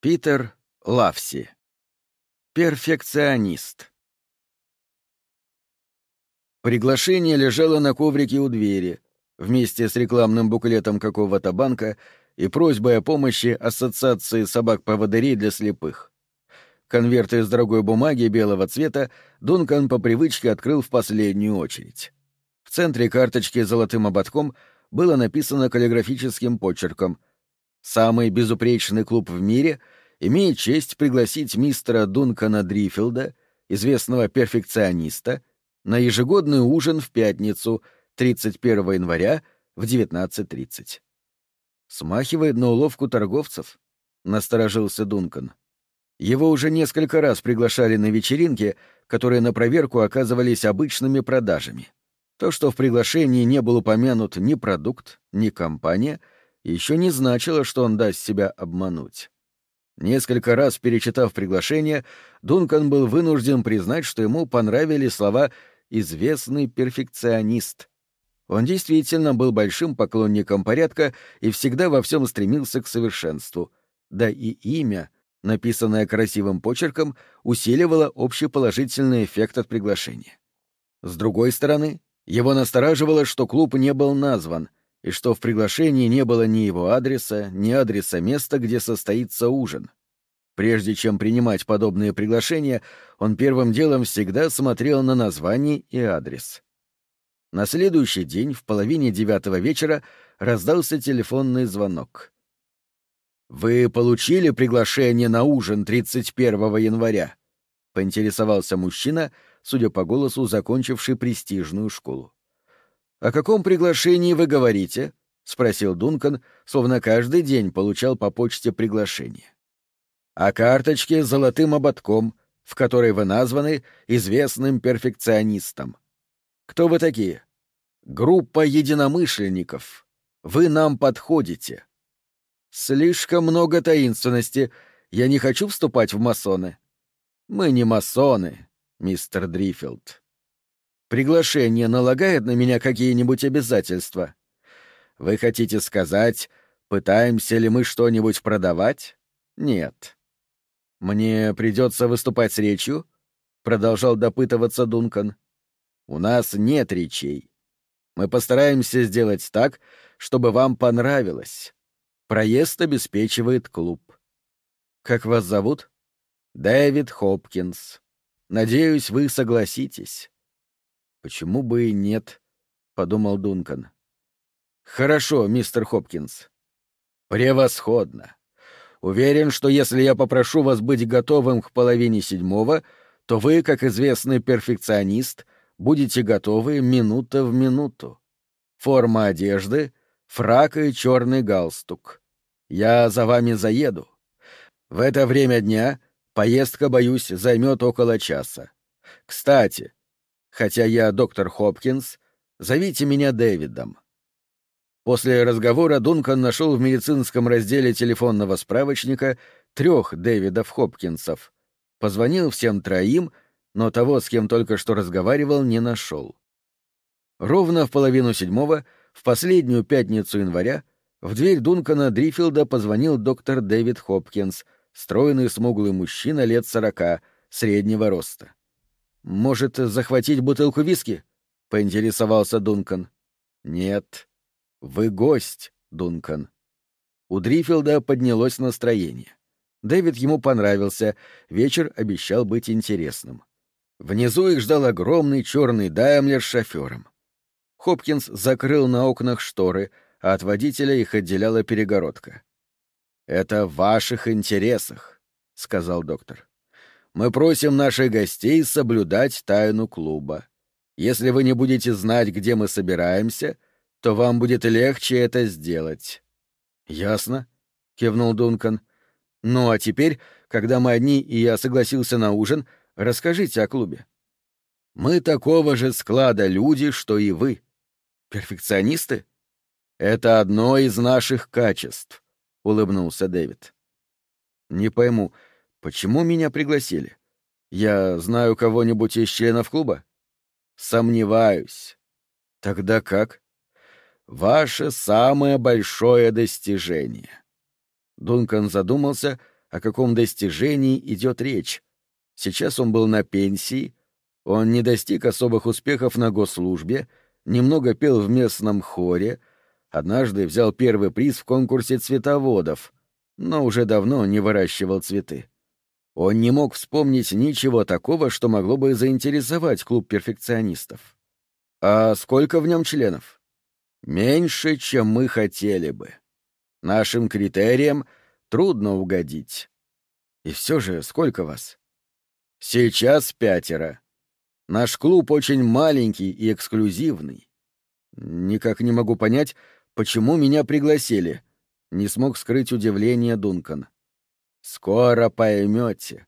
Питер Лавси. Перфекционист. Приглашение лежало на коврике у двери, вместе с рекламным буклетом какого-то банка и просьбой о помощи Ассоциации собак-поводырей для слепых. Конверт из дорогой бумаги белого цвета Дункан по привычке открыл в последнюю очередь. В центре карточки золотым ободком было написано каллиграфическим почерком — Самый безупречный клуб в мире имеет честь пригласить мистера Дункана Дрифилда, известного перфекциониста, на ежегодный ужин в пятницу, 31 января в 19.30. Смахивает на уловку торговцев, насторожился Дункан. Его уже несколько раз приглашали на вечеринки, которые на проверку оказывались обычными продажами. То, что в приглашении не был упомянут ни продукт, ни компания — еще не значило, что он даст себя обмануть. Несколько раз перечитав приглашение, Дункан был вынужден признать, что ему понравились слова «известный перфекционист». Он действительно был большим поклонником порядка и всегда во всем стремился к совершенству. Да и имя, написанное красивым почерком, усиливало общий положительный эффект от приглашения. С другой стороны, его настораживало, что клуб не был назван — и что в приглашении не было ни его адреса, ни адреса места, где состоится ужин. Прежде чем принимать подобные приглашения, он первым делом всегда смотрел на название и адрес. На следующий день, в половине девятого вечера, раздался телефонный звонок. «Вы получили приглашение на ужин 31 января?» — поинтересовался мужчина, судя по голосу, закончивший престижную школу. «О каком приглашении вы говорите?» — спросил Дункан, словно каждый день получал по почте приглашение. «О карточке с золотым ободком, в которой вы названы известным перфекционистом. Кто вы такие?» «Группа единомышленников. Вы нам подходите». «Слишком много таинственности. Я не хочу вступать в масоны». «Мы не масоны, мистер Дрифилд», Приглашение налагает на меня какие-нибудь обязательства? Вы хотите сказать, пытаемся ли мы что-нибудь продавать? Нет. Мне придется выступать с речью? Продолжал допытываться Дункан. У нас нет речей. Мы постараемся сделать так, чтобы вам понравилось. Проезд обеспечивает клуб. Как вас зовут? Дэвид Хопкинс. Надеюсь, вы согласитесь. Почему бы и нет? подумал Дункан. Хорошо, мистер Хопкинс. Превосходно. Уверен, что если я попрошу вас быть готовым к половине седьмого, то вы, как известный перфекционист, будете готовы минута в минуту. Форма одежды, фрак и черный галстук. Я за вами заеду. В это время дня поездка, боюсь, займет около часа. Кстати, Хотя я доктор Хопкинс, зовите меня Дэвидом. После разговора Дункан нашел в медицинском разделе телефонного справочника трех Дэвидов Хопкинсов. Позвонил всем троим, но того, с кем только что разговаривал, не нашел. Ровно в половину седьмого, в последнюю пятницу января, в дверь Дункана Дрифилда позвонил доктор Дэвид Хопкинс, стройный смуглый мужчина лет сорока, среднего роста. «Может, захватить бутылку виски?» — поинтересовался Дункан. «Нет. Вы гость, Дункан». У Дрифилда поднялось настроение. Дэвид ему понравился, вечер обещал быть интересным. Внизу их ждал огромный черный Даймлер с шофером. Хопкинс закрыл на окнах шторы, а от водителя их отделяла перегородка. «Это в ваших интересах», — сказал доктор мы просим наших гостей соблюдать тайну клуба. Если вы не будете знать, где мы собираемся, то вам будет легче это сделать». «Ясно», — кивнул Дункан. «Ну а теперь, когда мы одни и я согласился на ужин, расскажите о клубе». «Мы такого же склада люди, что и вы. Перфекционисты?» «Это одно из наших качеств», — улыбнулся Дэвид. «Не пойму, — Почему меня пригласили? Я знаю кого-нибудь из членов клуба? Сомневаюсь. Тогда как? Ваше самое большое достижение. Дункан задумался, о каком достижении идет речь. Сейчас он был на пенсии, он не достиг особых успехов на госслужбе, немного пел в местном хоре, однажды взял первый приз в конкурсе цветоводов, но уже давно не выращивал цветы. Он не мог вспомнить ничего такого, что могло бы заинтересовать клуб перфекционистов. А сколько в нем членов? Меньше, чем мы хотели бы. Нашим критериям трудно угодить. И все же, сколько вас? Сейчас пятеро. Наш клуб очень маленький и эксклюзивный. Никак не могу понять, почему меня пригласили. Не смог скрыть удивление Дункан. Скоро поймете.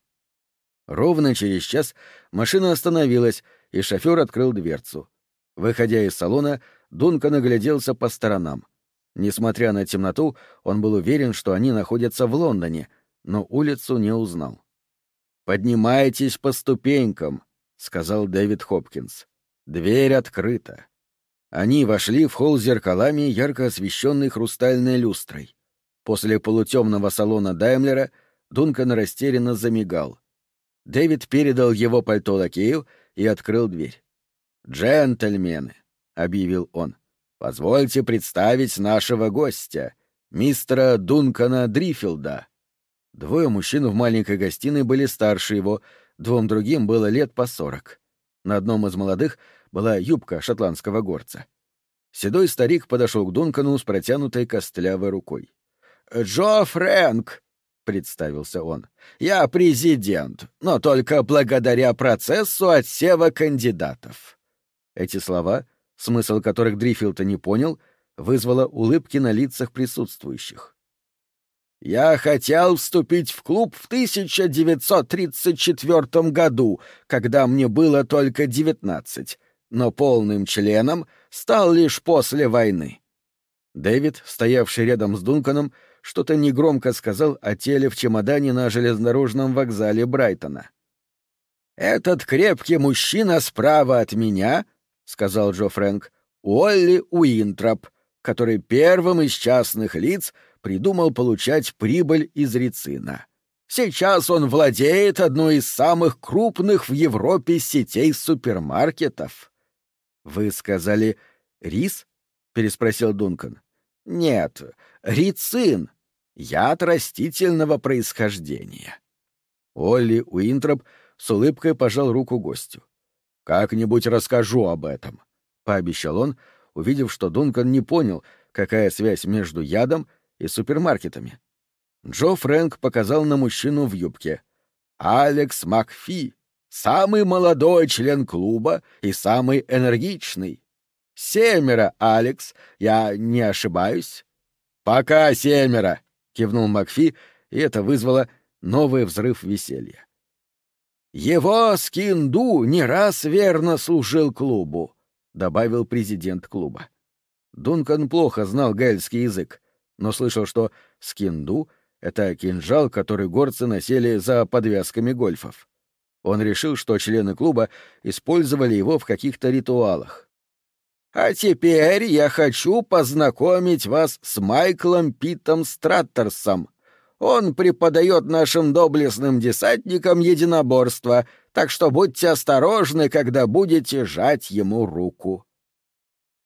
Ровно через час машина остановилась, и шофер открыл дверцу. Выходя из салона, Дункан огляделся по сторонам. Несмотря на темноту, он был уверен, что они находятся в Лондоне, но улицу не узнал. «Поднимайтесь по ступенькам», — сказал Дэвид Хопкинс. «Дверь открыта». Они вошли в холл с зеркалами, ярко освещенный хрустальной люстрой. После полутемного салона Даймлера Дункан растерянно замигал. Дэвид передал его пальто лакею и открыл дверь. «Джентльмены», — объявил он, — «позвольте представить нашего гостя, мистера Дункана Дрифилда». Двое мужчин в маленькой гостиной были старше его, двум другим было лет по сорок. На одном из молодых была юбка шотландского горца. Седой старик подошел к Дункану с протянутой костлявой рукой. «Джо Фрэнк!» — представился он. «Я президент, но только благодаря процессу отсева кандидатов». Эти слова, смысл которых Дрифилд не понял, вызвало улыбки на лицах присутствующих. «Я хотел вступить в клуб в 1934 году, когда мне было только девятнадцать, но полным членом стал лишь после войны». Дэвид, стоявший рядом с Дунканом, что-то негромко сказал о теле в чемодане на железнодорожном вокзале Брайтона. «Этот крепкий мужчина справа от меня сказал Джо Фрэнк, — Уолли Уинтроп, который первым из частных лиц придумал получать прибыль из рецина. Сейчас он владеет одной из самых крупных в Европе сетей супермаркетов. — Вы сказали рис? — переспросил Дункан. — Нет, рицин. Яд растительного происхождения. Олли Уинтроп с улыбкой пожал руку гостю. «Как-нибудь расскажу об этом», — пообещал он, увидев, что Дункан не понял, какая связь между ядом и супермаркетами. Джо Фрэнк показал на мужчину в юбке. «Алекс Макфи, самый молодой член клуба и самый энергичный. Семеро, Алекс, я не ошибаюсь?» «Пока семеро», — кивнул Макфи, и это вызвало новый взрыв веселья. «Его скинду не раз верно служил клубу», — добавил президент клуба. Дункан плохо знал гельский язык, но слышал, что скинду — это кинжал, который горцы носили за подвязками гольфов. Он решил, что члены клуба использовали его в каких-то ритуалах. «А теперь я хочу познакомить вас с Майклом Питом Страттерсом», он преподает нашим доблестным десантникам единоборство, так что будьте осторожны, когда будете жать ему руку.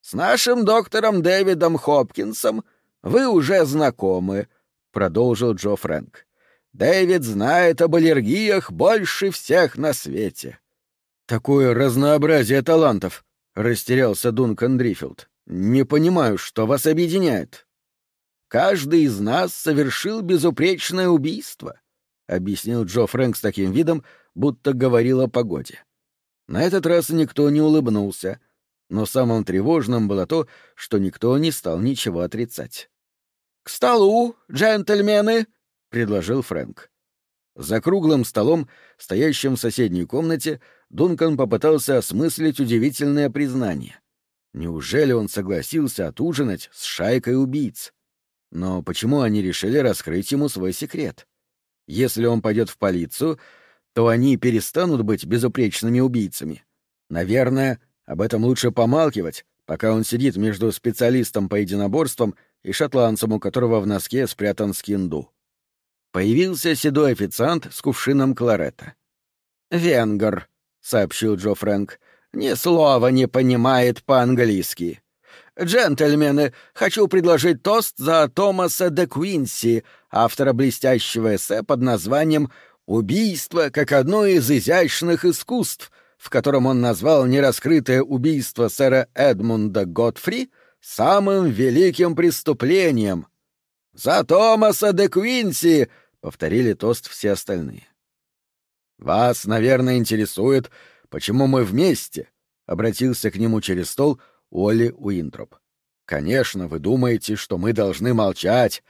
С нашим доктором Дэвидом Хопкинсом вы уже знакомы, продолжил Джо Фрэнк. Дэвид знает об аллергиях больше всех на свете. Такое разнообразие талантов, растерялся Дункан Дрифилд. Не понимаю, что вас объединяет. Каждый из нас совершил безупречное убийство, — объяснил Джо Фрэнк с таким видом, будто говорил о погоде. На этот раз никто не улыбнулся, но самым тревожным было то, что никто не стал ничего отрицать. «К столу, джентльмены!» — предложил Фрэнк. За круглым столом, стоящим в соседней комнате, Дункан попытался осмыслить удивительное признание. Неужели он согласился отужинать с шайкой убийц? Но почему они решили раскрыть ему свой секрет? Если он пойдет в полицию, то они перестанут быть безупречными убийцами. Наверное, об этом лучше помалкивать, пока он сидит между специалистом по единоборствам и шотландцем, у которого в носке спрятан скинду. Появился седой официант с кувшином кларета. «Венгер», — сообщил Джо Фрэнк, — «ни слова не понимает по-английски». «Джентльмены, хочу предложить тост за Томаса де Куинси, автора блестящего эссе под названием «Убийство как одно из изящных искусств», в котором он назвал нераскрытое убийство сэра Эдмунда Готфри самым великим преступлением. «За Томаса де Куинси!» — повторили тост все остальные. «Вас, наверное, интересует, почему мы вместе?» — обратился к нему через стол — Олли Уинтроп. «Конечно, вы думаете, что мы должны молчать.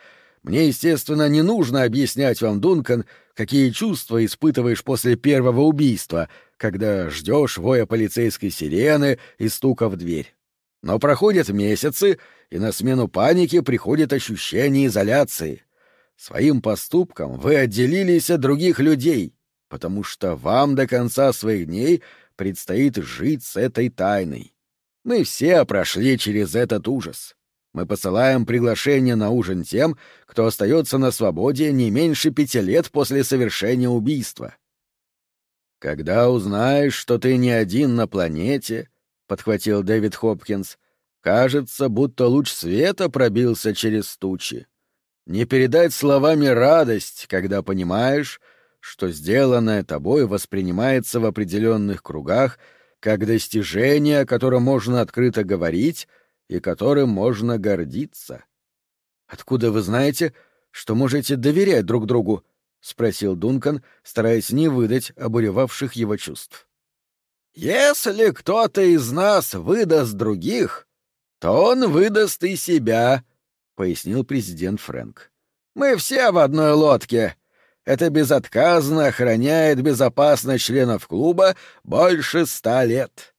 Мне, естественно, не нужно объяснять вам, Дункан, какие чувства испытываешь после первого убийства, когда ждешь воя полицейской сирены и стука в дверь. Но проходят месяцы, и на смену панике приходит ощущение изоляции. Своим поступком вы отделились от других людей, потому что вам до конца своих дней предстоит жить с этой тайной. Мы все прошли через этот ужас. Мы посылаем приглашение на ужин тем, кто остается на свободе не меньше пяти лет после совершения убийства. Когда узнаешь, что ты не один на планете, — подхватил Дэвид Хопкинс, — кажется, будто луч света пробился через тучи. Не передать словами радость, когда понимаешь, что сделанное тобой воспринимается в определенных кругах — как достижение, о котором можно открыто говорить и которым можно гордиться. «Откуда вы знаете, что можете доверять друг другу?» — спросил Дункан, стараясь не выдать обуревавших его чувств. «Если кто-то из нас выдаст других, то он выдаст и себя», — пояснил президент Фрэнк. «Мы все в одной лодке, это безотказно охраняет безопасность членов клуба больше ста лет.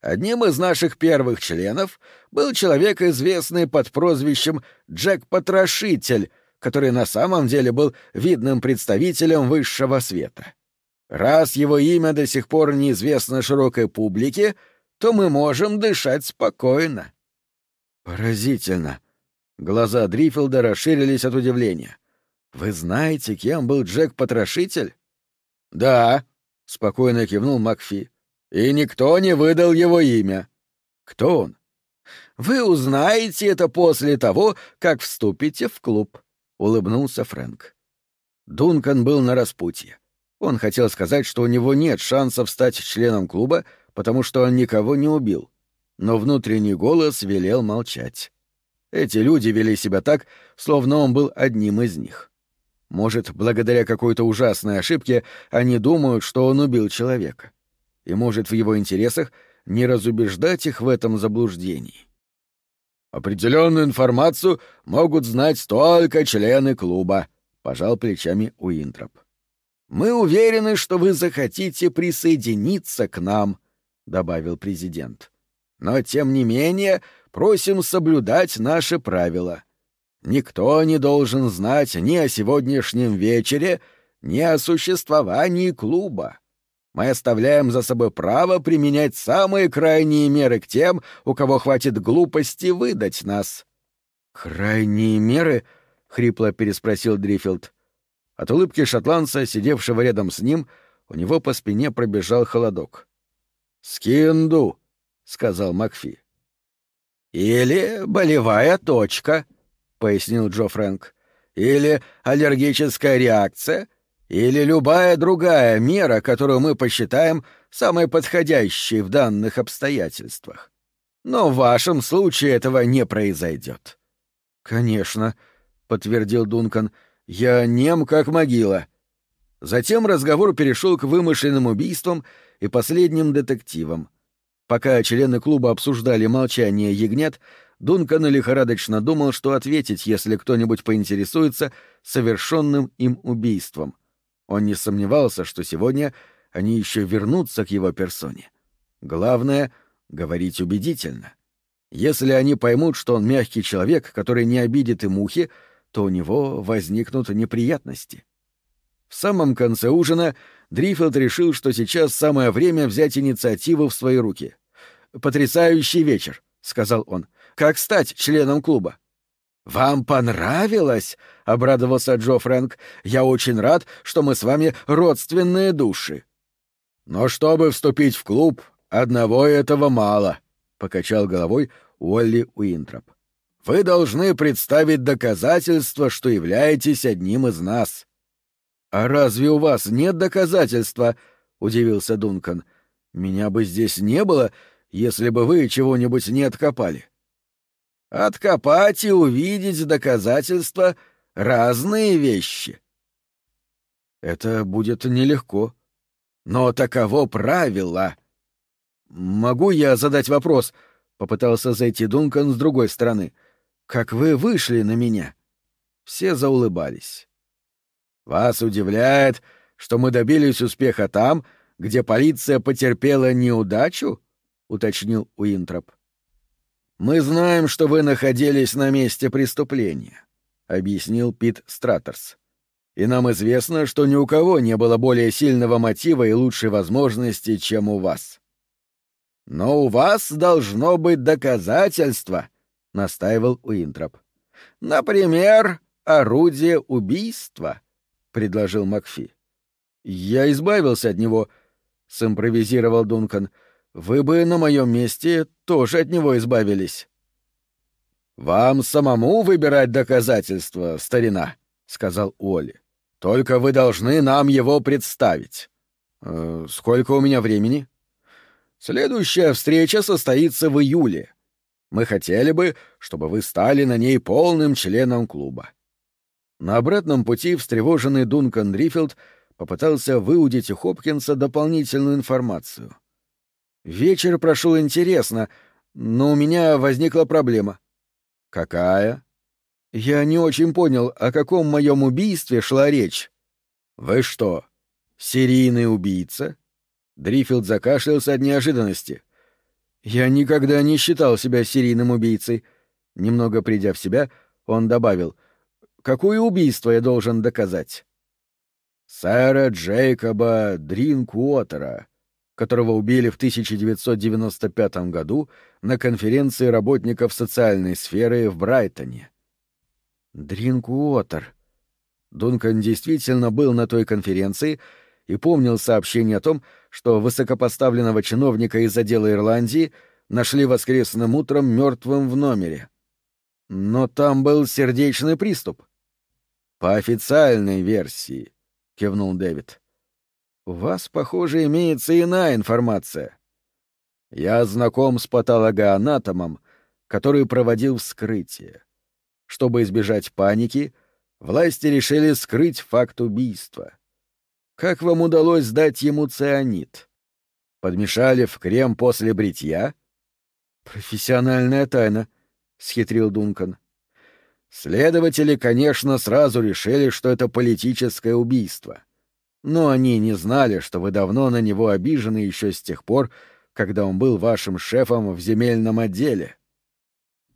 Одним из наших первых членов был человек, известный под прозвищем Джек-Потрошитель, который на самом деле был видным представителем высшего света. Раз его имя до сих пор неизвестно широкой публике, то мы можем дышать спокойно. Поразительно. Глаза Дрифилда расширились от удивления. «Вы знаете, кем был Джек-потрошитель?» «Да», — спокойно кивнул Макфи. «И никто не выдал его имя». «Кто он?» «Вы узнаете это после того, как вступите в клуб», — улыбнулся Фрэнк. Дункан был на распутье. Он хотел сказать, что у него нет шансов стать членом клуба, потому что он никого не убил. Но внутренний голос велел молчать. Эти люди вели себя так, словно он был одним из них. Может, благодаря какой-то ужасной ошибке они думают, что он убил человека. И может в его интересах не разубеждать их в этом заблуждении. Определенную информацию могут знать только члены клуба, пожал плечами Уинтроп. Мы уверены, что вы захотите присоединиться к нам, добавил президент. Но тем не менее просим соблюдать наши правила. Никто не должен знать ни о сегодняшнем вечере, ни о существовании клуба. Мы оставляем за собой право применять самые крайние меры к тем, у кого хватит глупости выдать нас. «Крайние меры?» — хрипло переспросил Дрифилд. От улыбки шотландца, сидевшего рядом с ним, у него по спине пробежал холодок. «Скинду», — сказал Макфи. «Или болевая точка», — пояснил Джо Фрэнк. «Или аллергическая реакция, или любая другая мера, которую мы посчитаем самой подходящей в данных обстоятельствах. Но в вашем случае этого не произойдет». «Конечно», — подтвердил Дункан, — «я нем как могила». Затем разговор перешел к вымышленным убийствам и последним детективам. Пока члены клуба обсуждали молчание ягнят, Дункан лихорадочно думал, что ответить, если кто-нибудь поинтересуется совершенным им убийством. Он не сомневался, что сегодня они еще вернутся к его персоне. Главное — говорить убедительно. Если они поймут, что он мягкий человек, который не обидит и мухи, то у него возникнут неприятности. В самом конце ужина Дрифилд решил, что сейчас самое время взять инициативу в свои руки. «Потрясающий вечер», — сказал он. Как стать членом клуба? «Вам понравилось?» — обрадовался Джо Фрэнк. «Я очень рад, что мы с вами родственные души». «Но чтобы вступить в клуб, одного этого мало», — покачал головой Уолли Уинтроп. «Вы должны представить доказательства, что являетесь одним из нас». «А разве у вас нет доказательства?» — удивился Дункан. «Меня бы здесь не было, если бы вы чего-нибудь не откопали». Откопать и увидеть доказательства — разные вещи. Это будет нелегко. Но таково правило. Могу я задать вопрос? Попытался зайти Дункан с другой стороны. Как вы вышли на меня? Все заулыбались. Вас удивляет, что мы добились успеха там, где полиция потерпела неудачу? уточнил Уинтроп. «Мы знаем, что вы находились на месте преступления», — объяснил Пит Стратерс. «И нам известно, что ни у кого не было более сильного мотива и лучшей возможности, чем у вас». «Но у вас должно быть доказательство», — настаивал Уинтроп. «Например, орудие убийства», — предложил Макфи. «Я избавился от него», — симпровизировал Дункан. — вы бы на моем месте тоже от него избавились. Вам самому выбирать доказательства, старина, сказал Уолли. Только вы должны нам его представить. Э, сколько у меня времени? Следующая встреча состоится в июле. Мы хотели бы, чтобы вы стали на ней полным членом клуба. На обратном пути встревоженный Дункан Дрифилд попытался выудить у Хопкинса дополнительную информацию — Вечер прошел интересно, но у меня возникла проблема. Какая? Я не очень понял, о каком моем убийстве шла речь. Вы что, серийный убийца? Дрифилд закашлялся от неожиданности. Я никогда не считал себя серийным убийцей. Немного придя в себя, он добавил, какое убийство я должен доказать? Сэра Джейкоба Дринкуотера, которого убили в 1995 году на конференции работников социальной сферы в Брайтоне. Дринкуотер. Дункан действительно был на той конференции и помнил сообщение о том, что высокопоставленного чиновника из отдела Ирландии нашли воскресным утром мертвым в номере. Но там был сердечный приступ. По официальной версии, кивнул Дэвид. У вас, похоже, имеется иная информация. Я знаком с патологоанатомом, который проводил вскрытие. Чтобы избежать паники, власти решили скрыть факт убийства. Как вам удалось сдать ему цианид? Подмешали в крем после бритья? Профессиональная тайна, — схитрил Дункан. Следователи, конечно, сразу решили, что это политическое убийство но они не знали, что вы давно на него обижены еще с тех пор, когда он был вашим шефом в земельном отделе.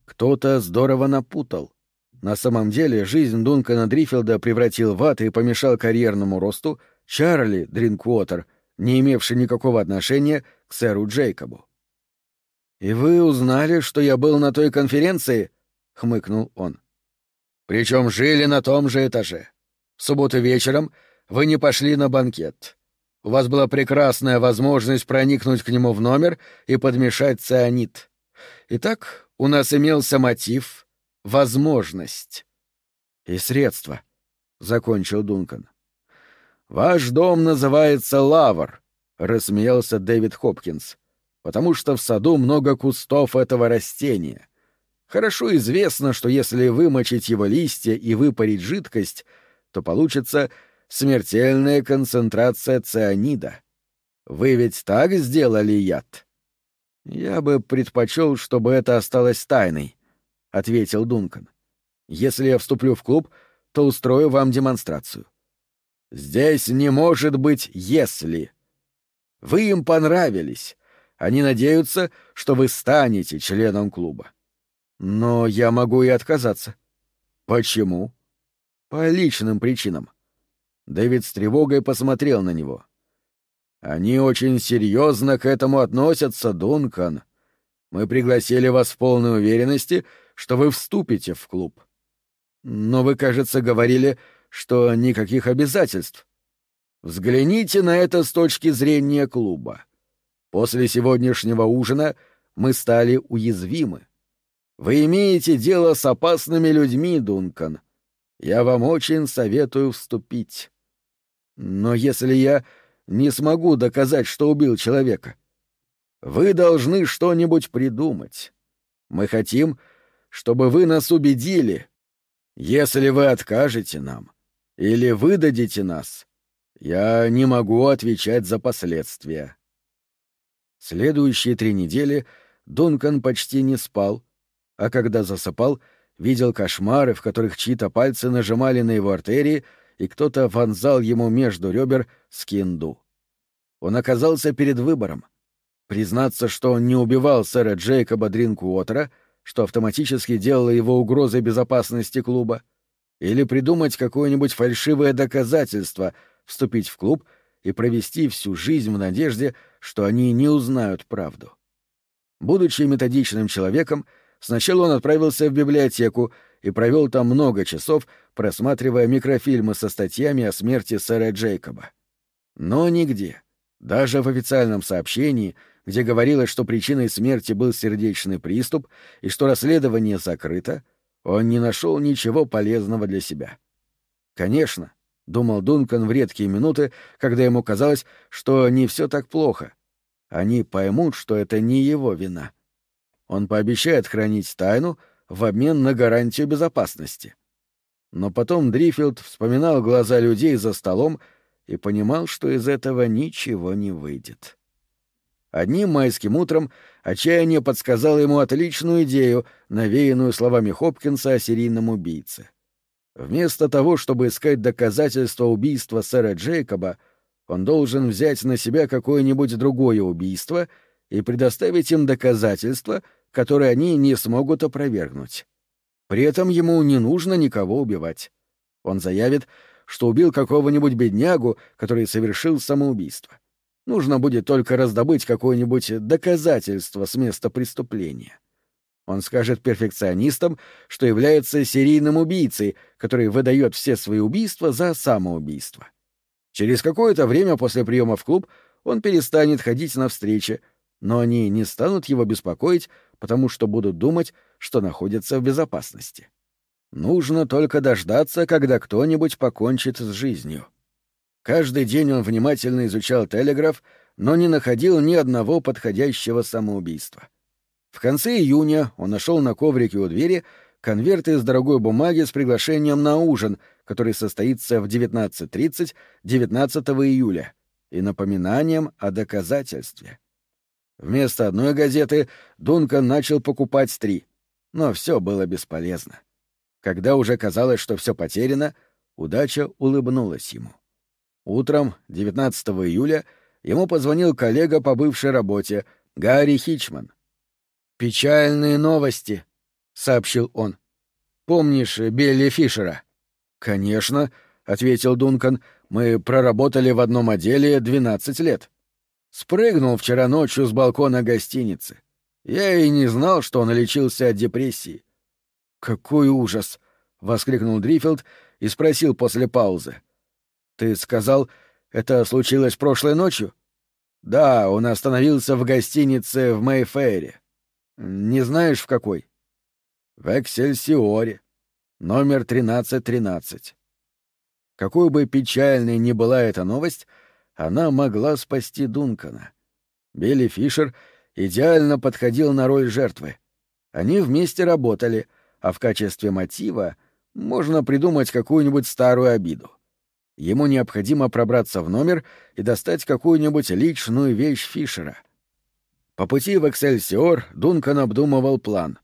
Кто-то здорово напутал. На самом деле жизнь Дункана Дрифилда превратил в ад и помешал карьерному росту Чарли Дринквотер, не имевший никакого отношения к сэру Джейкобу. «И вы узнали, что я был на той конференции?» — хмыкнул он. «Причем жили на том же этаже. В субботу вечером — вы не пошли на банкет. У вас была прекрасная возможность проникнуть к нему в номер и подмешать цианид. Итак, у нас имелся мотив, возможность и средства, — закончил Дункан. «Ваш дом называется Лавр», — рассмеялся Дэвид Хопкинс, «потому что в саду много кустов этого растения. Хорошо известно, что если вымочить его листья и выпарить жидкость, то получится смертельная концентрация цианида. Вы ведь так сделали яд? Я бы предпочел, чтобы это осталось тайной, ответил Дункан. Если я вступлю в клуб, то устрою вам демонстрацию. Здесь не может быть «если». Вы им понравились. Они надеются, что вы станете членом клуба. Но я могу и отказаться. Почему? По личным причинам. Дэвид с тревогой посмотрел на него. «Они очень серьезно к этому относятся, Дункан. Мы пригласили вас в полной уверенности, что вы вступите в клуб. Но вы, кажется, говорили, что никаких обязательств. Взгляните на это с точки зрения клуба. После сегодняшнего ужина мы стали уязвимы. Вы имеете дело с опасными людьми, Дункан. Я вам очень советую вступить. Но если я не смогу доказать, что убил человека, вы должны что-нибудь придумать. Мы хотим, чтобы вы нас убедили. Если вы откажете нам или выдадите нас, я не могу отвечать за последствия. Следующие три недели Дункан почти не спал, а когда засыпал, видел кошмары, в которых чьи-то пальцы нажимали на его артерии, и кто-то вонзал ему между ребер скинду. Он оказался перед выбором. Признаться, что он не убивал сэра Джейкоба Дринкуотера, что автоматически делало его угрозой безопасности клуба, или придумать какое-нибудь фальшивое доказательство, вступить в клуб и провести всю жизнь в надежде, что они не узнают правду. Будучи методичным человеком, сначала он отправился в библиотеку и провел там много часов, просматривая микрофильмы со статьями о смерти сэра Джейкоба. Но нигде, даже в официальном сообщении, где говорилось, что причиной смерти был сердечный приступ и что расследование закрыто, он не нашел ничего полезного для себя. Конечно, — думал Дункан в редкие минуты, когда ему казалось, что не все так плохо. Они поймут, что это не его вина. Он пообещает хранить тайну в обмен на гарантию безопасности. Но потом Дрифилд вспоминал глаза людей за столом и понимал, что из этого ничего не выйдет. Одним майским утром отчаяние подсказало ему отличную идею, навеянную словами Хопкинса о серийном убийце. Вместо того, чтобы искать доказательства убийства сэра Джейкоба, он должен взять на себя какое-нибудь другое убийство и предоставить им доказательства, которые они не смогут опровергнуть. При этом ему не нужно никого убивать. Он заявит, что убил какого-нибудь беднягу, который совершил самоубийство. Нужно будет только раздобыть какое-нибудь доказательство с места преступления. Он скажет перфекционистам, что является серийным убийцей, который выдает все свои убийства за самоубийство. Через какое-то время после приема в клуб он перестанет ходить на встречи, но они не станут его беспокоить, потому что будут думать, что находятся в безопасности. Нужно только дождаться, когда кто-нибудь покончит с жизнью. Каждый день он внимательно изучал телеграф, но не находил ни одного подходящего самоубийства. В конце июня он нашел на коврике у двери конверт из дорогой бумаги с приглашением на ужин, который состоится в 19.30 19 июля, и напоминанием о доказательстве. Вместо одной газеты Дункан начал покупать три, но все было бесполезно. Когда уже казалось, что все потеряно, удача улыбнулась ему. Утром 19 июля ему позвонил коллега по бывшей работе, Гарри Хичман. «Печальные новости», — сообщил он. «Помнишь Билли Фишера?» «Конечно», — ответил Дункан. «Мы проработали в одном отделе 12 лет. Спрыгнул вчера ночью с балкона гостиницы. Я и не знал, что он лечился от депрессии». «Какой ужас!» — воскликнул Дрифилд и спросил после паузы. Ты сказал, это случилось прошлой ночью? Да, он остановился в гостинице в Мэйфэре. Не знаешь, в какой? В Эксельсиоре. Номер 1313. Какой бы печальной ни была эта новость, она могла спасти Дункана. Билли Фишер идеально подходил на роль жертвы. Они вместе работали, а в качестве мотива можно придумать какую-нибудь старую обиду. Ему необходимо пробраться в номер и достать какую-нибудь личную вещь Фишера. По пути в Эксельсиор Дункан обдумывал план.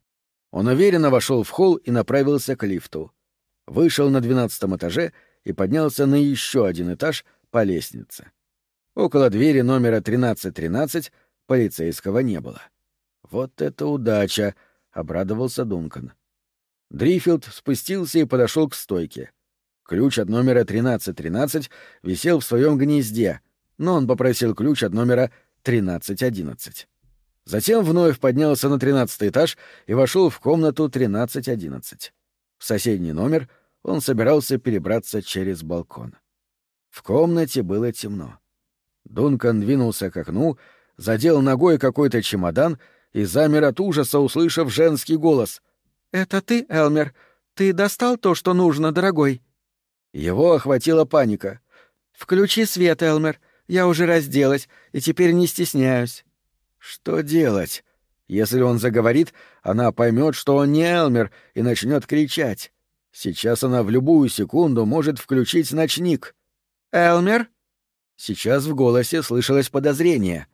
Он уверенно вошел в холл и направился к лифту. Вышел на двенадцатом этаже и поднялся на еще один этаж по лестнице. Около двери номера 1313 полицейского не было. «Вот это удача!» — обрадовался Дункан. Дрифилд спустился и подошел к стойке. Ключ от номера 1313 висел в своем гнезде, но он попросил ключ от номера 1311. Затем вновь поднялся на тринадцатый этаж и вошел в комнату 1311. В соседний номер он собирался перебраться через балкон. В комнате было темно. Дункан двинулся к окну, задел ногой какой-то чемодан и замер от ужаса, услышав женский голос. «Это ты, Элмер? Ты достал то, что нужно, дорогой?» Его охватила паника. «Включи свет, Элмер. Я уже разделась, и теперь не стесняюсь». «Что делать?» Если он заговорит, она поймет, что он не Элмер, и начнет кричать. Сейчас она в любую секунду может включить ночник. «Элмер?» Сейчас в голосе слышалось подозрение.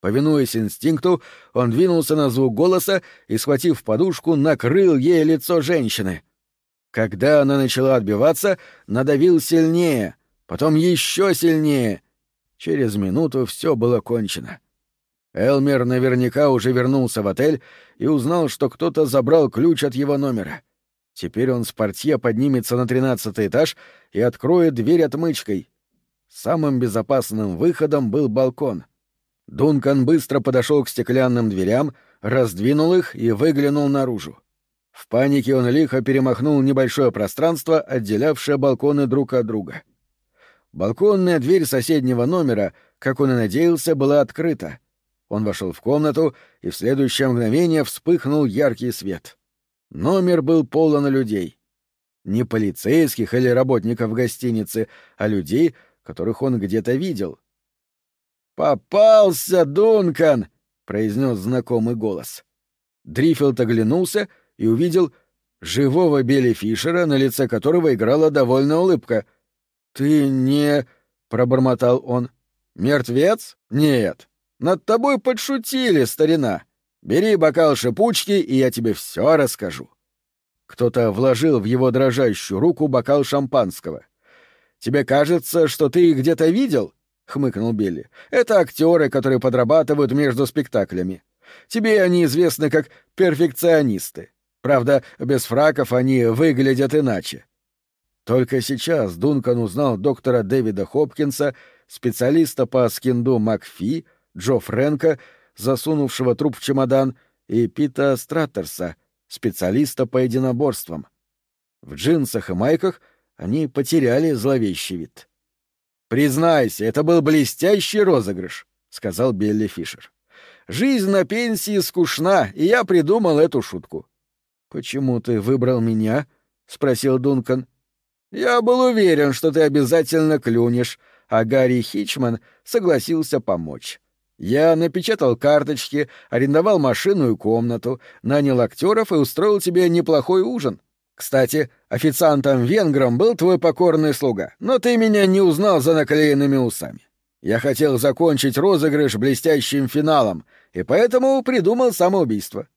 Повинуясь инстинкту, он двинулся на звук голоса и, схватив подушку, накрыл ей лицо женщины. Когда она начала отбиваться, надавил сильнее, потом еще сильнее. Через минуту все было кончено. Элмер наверняка уже вернулся в отель и узнал, что кто-то забрал ключ от его номера. Теперь он с портье поднимется на тринадцатый этаж и откроет дверь отмычкой. Самым безопасным выходом был балкон. Дункан быстро подошел к стеклянным дверям, раздвинул их и выглянул наружу. В панике он лихо перемахнул небольшое пространство, отделявшее балконы друг от друга. Балконная дверь соседнего номера, как он и надеялся, была открыта — он вошел в комнату, и в следующее мгновение вспыхнул яркий свет. Номер был полон людей. Не полицейских или работников гостиницы, а людей, которых он где-то видел. «Попался, Дункан!» — произнес знакомый голос. Дрифилд оглянулся и увидел живого Билли Фишера, на лице которого играла довольная улыбка. «Ты не...» — пробормотал он. «Мертвец? Нет. Над тобой подшутили, старина. Бери бокал шипучки, и я тебе все расскажу. Кто-то вложил в его дрожащую руку бокал шампанского. Тебе кажется, что ты их где-то видел? хмыкнул Билли. Это актеры, которые подрабатывают между спектаклями. Тебе они известны как перфекционисты. Правда, без фраков они выглядят иначе. Только сейчас Дункан узнал доктора Дэвида Хопкинса, специалиста по скинду Макфи, Джо Фрэнка, засунувшего труп в чемодан, и Пита Страттерса, специалиста по единоборствам. В джинсах и майках они потеряли зловещий вид. «Признайся, это был блестящий розыгрыш», — сказал Билли Фишер. «Жизнь на пенсии скучна, и я придумал эту шутку». «Почему ты выбрал меня?» — спросил Дункан. «Я был уверен, что ты обязательно клюнешь, а Гарри Хичман согласился помочь. Я напечатал карточки, арендовал машину и комнату, нанял актеров и устроил тебе неплохой ужин. Кстати, официантом-венгром был твой покорный слуга, но ты меня не узнал за наклеенными усами. Я хотел закончить розыгрыш блестящим финалом, и поэтому придумал самоубийство.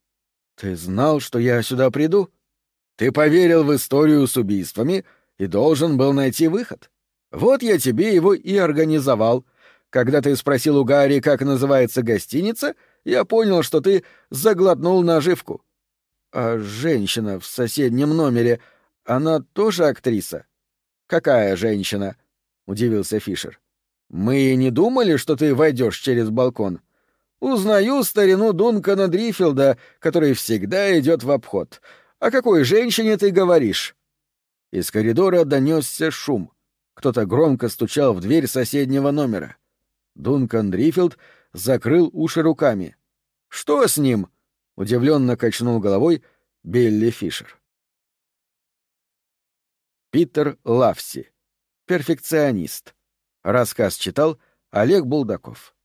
Ты знал, что я сюда приду? Ты поверил в историю с убийствами и должен был найти выход. Вот я тебе его и организовал, когда ты спросил у Гарри, как называется гостиница, я понял, что ты заглотнул наживку. А женщина в соседнем номере, она тоже актриса? Какая женщина? удивился Фишер. Мы не думали, что ты войдешь через балкон. Узнаю старину Дункана Дрифилда, который всегда идет в обход. О какой женщине ты говоришь? Из коридора донесся шум. Кто-то громко стучал в дверь соседнего номера. Дункан Дрифилд закрыл уши руками. «Что с ним?» — удивленно качнул головой Билли Фишер. Питер Лавси. Перфекционист. Рассказ читал Олег Булдаков.